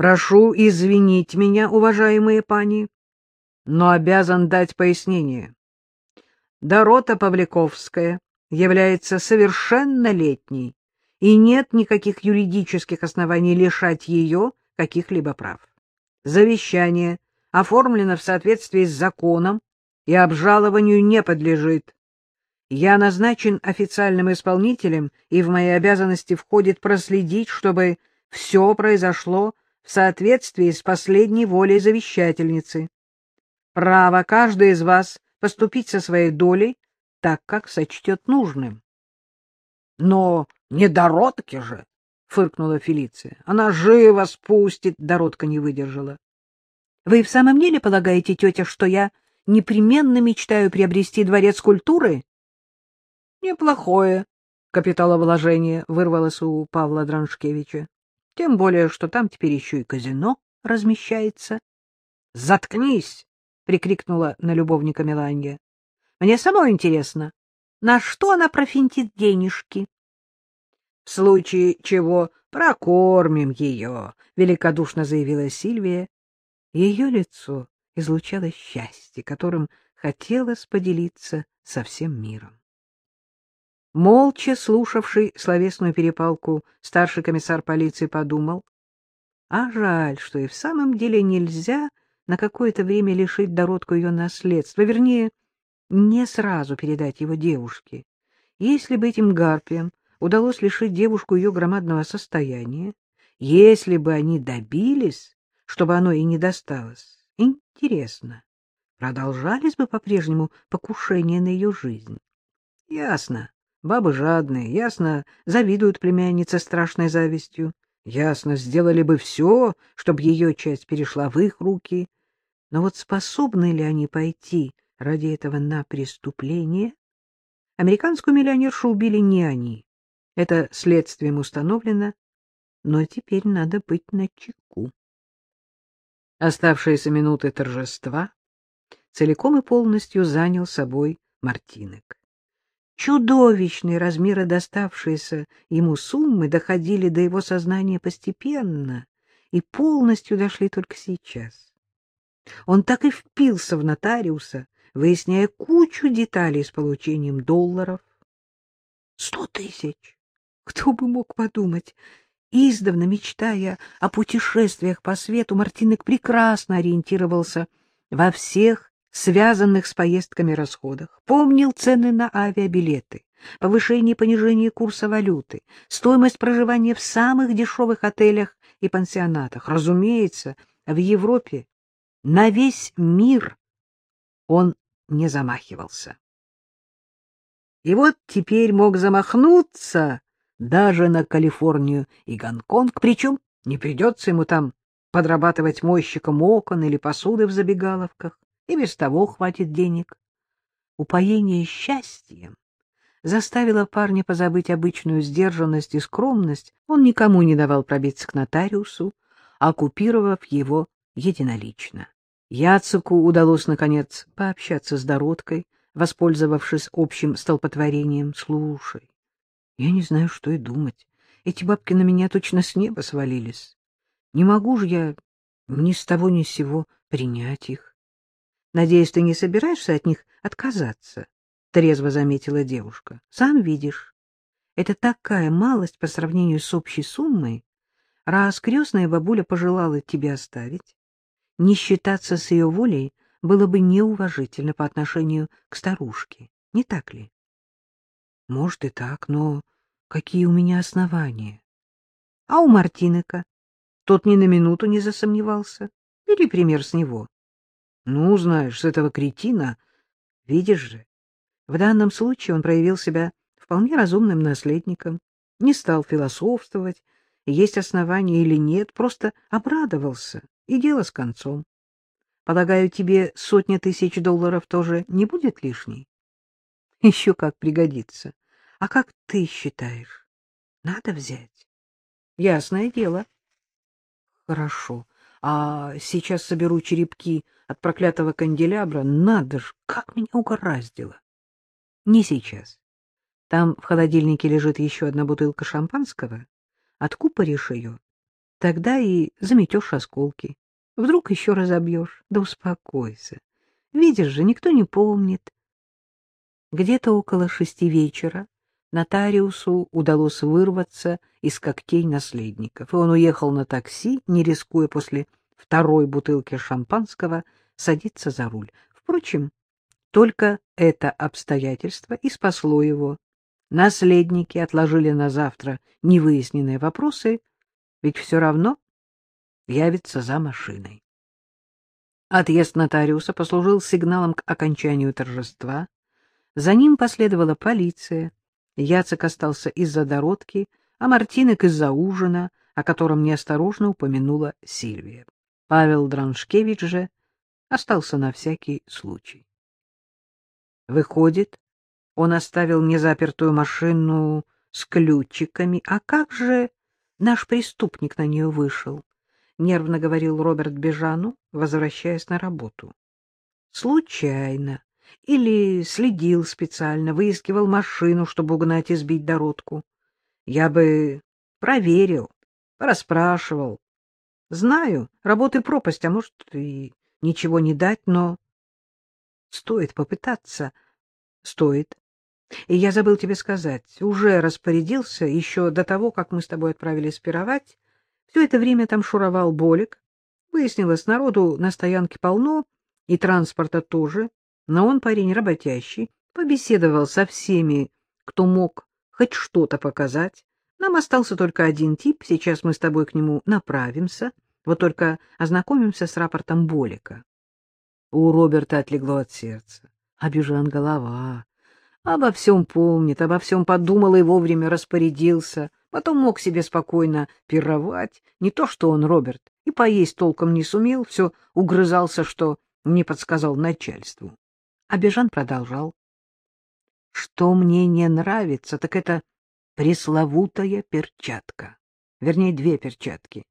Прошу извинить меня, уважаемые пани, но обязан дать пояснение. Дорота Павликовская является совершеннолетней, и нет никаких юридических оснований лишать ее каких-либо прав. Завещание оформлено в соответствии с законом и обжалованию не подлежит. Я назначен официальным исполнителем, и в мои обязанности входит проследить, чтобы все произошло в соответствии с последней волей завещательницы. Право каждый из вас поступить со своей долей так, как сочтет нужным. — Но не Доротки же! — фыркнула Фелиция. — Она живо спустит, — Доротка не выдержала. — Вы в самом деле полагаете, тетя, что я непременно мечтаю приобрести дворец культуры? — Неплохое капиталовложение вырвалось у Павла Драншкевича. Тем более, что там теперь еще и казино размещается. — Заткнись! — прикрикнула на любовника Меланья. — Мне самой интересно, на что она профинтит денежки? — В случае чего прокормим ее, — великодушно заявила Сильвия. Ее лицо излучало счастье, которым хотелось поделиться со всем миром. Молча слушавший словесную перепалку, старший комиссар полиции подумал, а жаль, что и в самом деле нельзя на какое-то время лишить Дородку ее наследства, вернее, не сразу передать его девушке. Если бы этим гарпиям удалось лишить девушку ее громадного состояния, если бы они добились, чтобы оно и не досталось, интересно, продолжались бы по-прежнему покушения на ее жизнь? Ясно. Бабы жадные, ясно, завидуют племяннице страшной завистью. Ясно, сделали бы все, чтобы ее часть перешла в их руки. Но вот способны ли они пойти ради этого на преступление? Американскую миллионершу убили не они. Это следствием установлено, но теперь надо быть начеку. Оставшиеся минуты торжества целиком и полностью занял собой Мартинек. Чудовищные размеры доставшиеся ему суммы доходили до его сознания постепенно и полностью дошли только сейчас. Он так и впился в нотариуса, выясняя кучу деталей с получением долларов. Сто тысяч! Кто бы мог подумать? Издавна мечтая о путешествиях по свету, Мартинек прекрасно ориентировался во всех связанных с поездками расходах, помнил цены на авиабилеты, повышение и понижение курса валюты, стоимость проживания в самых дешевых отелях и пансионатах. Разумеется, в Европе на весь мир он не замахивался. И вот теперь мог замахнуться даже на Калифорнию и Гонконг, причем не придется ему там подрабатывать мойщиком окон или посуды в забегаловках и без того хватит денег. Упоение счастьем заставило парня позабыть обычную сдержанность и скромность. Он никому не давал пробиться к нотариусу, оккупировав его единолично. Яцеку удалось, наконец, пообщаться с Дородкой, воспользовавшись общим столпотворением. «Слушай, я не знаю, что и думать. Эти бабки на меня точно с неба свалились. Не могу же я ни с того ни с сего принять их. Надеюсь, ты не собираешься от них отказаться, — трезво заметила девушка. — Сам видишь, это такая малость по сравнению с общей суммой. Раз крестная бабуля пожелала тебя оставить, не считаться с ее волей было бы неуважительно по отношению к старушке, не так ли? — Может и так, но какие у меня основания? — А у Мартинека? Тот ни на минуту не засомневался. Бери пример с него. Ну, знаешь, с этого кретина, видишь же, в данном случае он проявил себя вполне разумным наследником, не стал философствовать, есть основания или нет, просто обрадовался, и дело с концом. Полагаю, тебе сотня тысяч долларов тоже не будет лишней? Еще как пригодится. А как ты считаешь? Надо взять? Ясное дело. Хорошо. А сейчас соберу черепки от проклятого канделябра. Надо ж, как меня угораздило. Не сейчас. Там в холодильнике лежит еще одна бутылка шампанского. Откупоришь ее, Тогда и заметешь осколки. Вдруг еще разобьешь. Да успокойся. Видишь же, никто не помнит. Где-то около шести вечера нотариусу удалось вырваться из когтей наследников, и он уехал на такси, не рискуя после второй бутылки шампанского садиться за руль. Впрочем, только это обстоятельство и спасло его. Наследники отложили на завтра невыясненные вопросы, ведь все равно явится за машиной. Отъезд нотариуса послужил сигналом к окончанию торжества. За ним последовала полиция. Яцек остался из-за дородки, а Мартинек из-за ужина, о котором неосторожно упомянула Сильвия. Павел Драншкевич же остался на всякий случай. Выходит, он оставил незапертую машину с ключиками. А как же наш преступник на нее вышел? Нервно говорил Роберт Бежану, возвращаясь на работу. Случайно. Или следил специально, выискивал машину, чтобы угнать и сбить дородку. Я бы проверил, расспрашивал. Знаю, работы пропасть, а может и ничего не дать, но стоит попытаться. Стоит. И я забыл тебе сказать, уже распорядился, еще до того, как мы с тобой отправились пировать, все это время там шуровал Болик. Выяснилось, народу на стоянке полно, и транспорта тоже, но он парень работящий, побеседовал со всеми, кто мог хоть что-то показать. Нам остался только один тип, сейчас мы с тобой к нему направимся, вот только ознакомимся с рапортом Болика. У Роберта отлегло от сердца. Обижан голова. Обо всем помнит, обо всем подумал и вовремя распорядился. Потом мог себе спокойно пировать. Не то что он, Роберт, и поесть толком не сумел, все угрызался, что не подсказал начальству. А продолжал. Что мне не нравится, так это пресловутая перчатка. Вернее, две перчатки.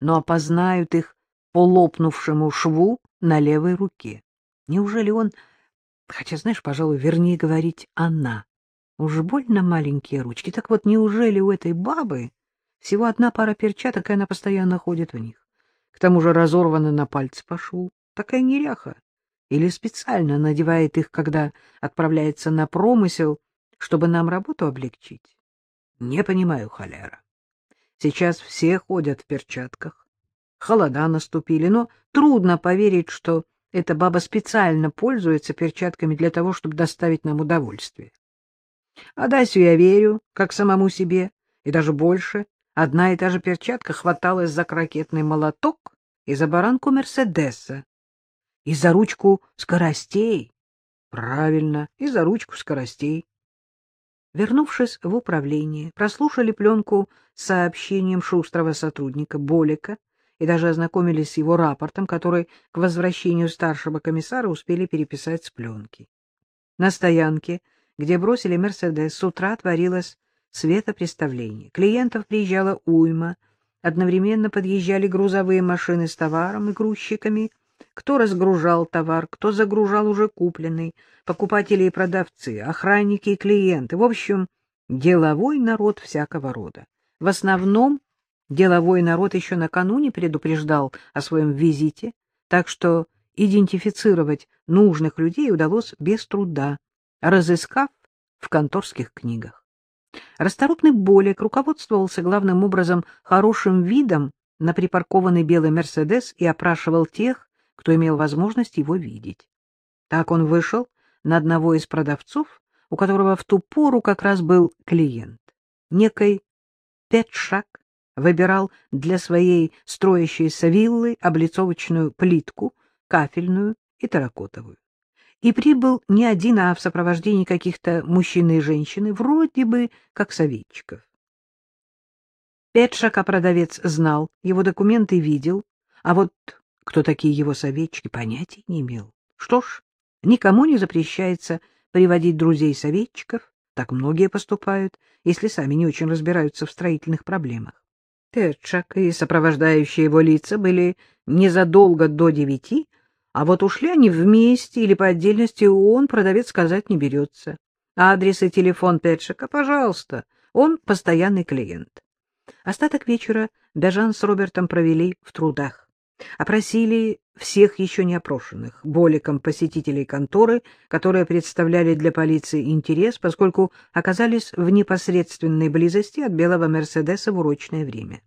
Но опознают их по лопнувшему шву на левой руке. Неужели он Хотя, знаешь, пожалуй, вернее говорить «она». Уж больно маленькие ручки. Так вот, неужели у этой бабы всего одна пара перчаток, и она постоянно ходит в них? К тому же разорваны на пальце по шву. Такая неряха. Или специально надевает их, когда отправляется на промысел, чтобы нам работу облегчить? Не понимаю, холера. Сейчас все ходят в перчатках. Холода наступили, но трудно поверить, что эта баба специально пользуется перчатками для того, чтобы доставить нам удовольствие. А Дасю я верю, как самому себе, и даже больше. Одна и та же перчатка хваталась за крокетный молоток и за баранку Мерседеса, и за ручку скоростей. Правильно, и за ручку скоростей. Вернувшись в управление, прослушали пленку с сообщением шустрого сотрудника Болика и даже ознакомились с его рапортом, который к возвращению старшего комиссара успели переписать с пленки. На стоянке, где бросили «Мерседес», с утра творилось светопреставление. Клиентов приезжала уйма, одновременно подъезжали грузовые машины с товаром и грузчиками, кто разгружал товар, кто загружал уже купленный, покупатели и продавцы, охранники и клиенты. В общем, деловой народ всякого рода. В основном Деловой народ еще накануне предупреждал о своем визите, так что идентифицировать нужных людей удалось без труда, разыскав в конторских книгах. Расторопный Болик руководствовался главным образом хорошим видом на припаркованный белый «Мерседес» и опрашивал тех, кто имел возможность его видеть. Так он вышел на одного из продавцов, у которого в ту пору как раз был клиент, некой Петшак выбирал для своей строящейся виллы облицовочную плитку, кафельную и терракотовую. И прибыл не один, а в сопровождении каких-то мужчины и женщины, вроде бы как советчиков. Петшака продавец знал, его документы видел, а вот кто такие его советчики, понятия не имел. Что ж, никому не запрещается приводить друзей-советчиков, так многие поступают, если сами не очень разбираются в строительных проблемах. Терчак и сопровождающие его лица были незадолго до девяти, а вот ушли они вместе или по отдельности, он, продавец, сказать не берется. Адрес и телефон Петшака, пожалуйста, он постоянный клиент. Остаток вечера Бежан с Робертом провели в трудах. Опросили всех еще не опрошенных, боликом посетителей конторы, которые представляли для полиции интерес, поскольку оказались в непосредственной близости от белого «Мерседеса» в урочное время.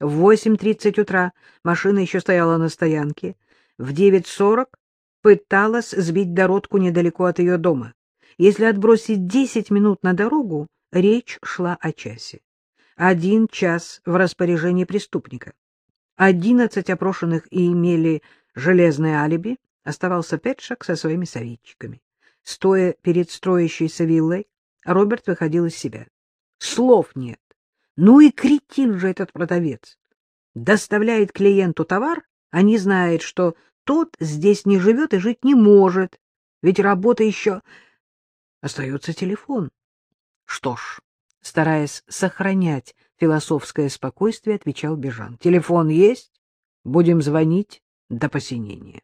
В 8.30 утра машина еще стояла на стоянке, в 9.40 пыталась сбить дородку недалеко от ее дома. Если отбросить 10 минут на дорогу, речь шла о часе. Один час в распоряжении преступника. Одиннадцать опрошенных и имели железное алиби, оставался Петшак со своими советчиками. Стоя перед строящейся виллой, Роберт выходил из себя. Слов нет. Ну и кретин же этот продавец. Доставляет клиенту товар, а не знает, что тот здесь не живет и жить не может. Ведь работа еще... Остается телефон. Что ж, стараясь сохранять философское спокойствие, отвечал Бежан. Телефон есть? Будем звонить до посинения.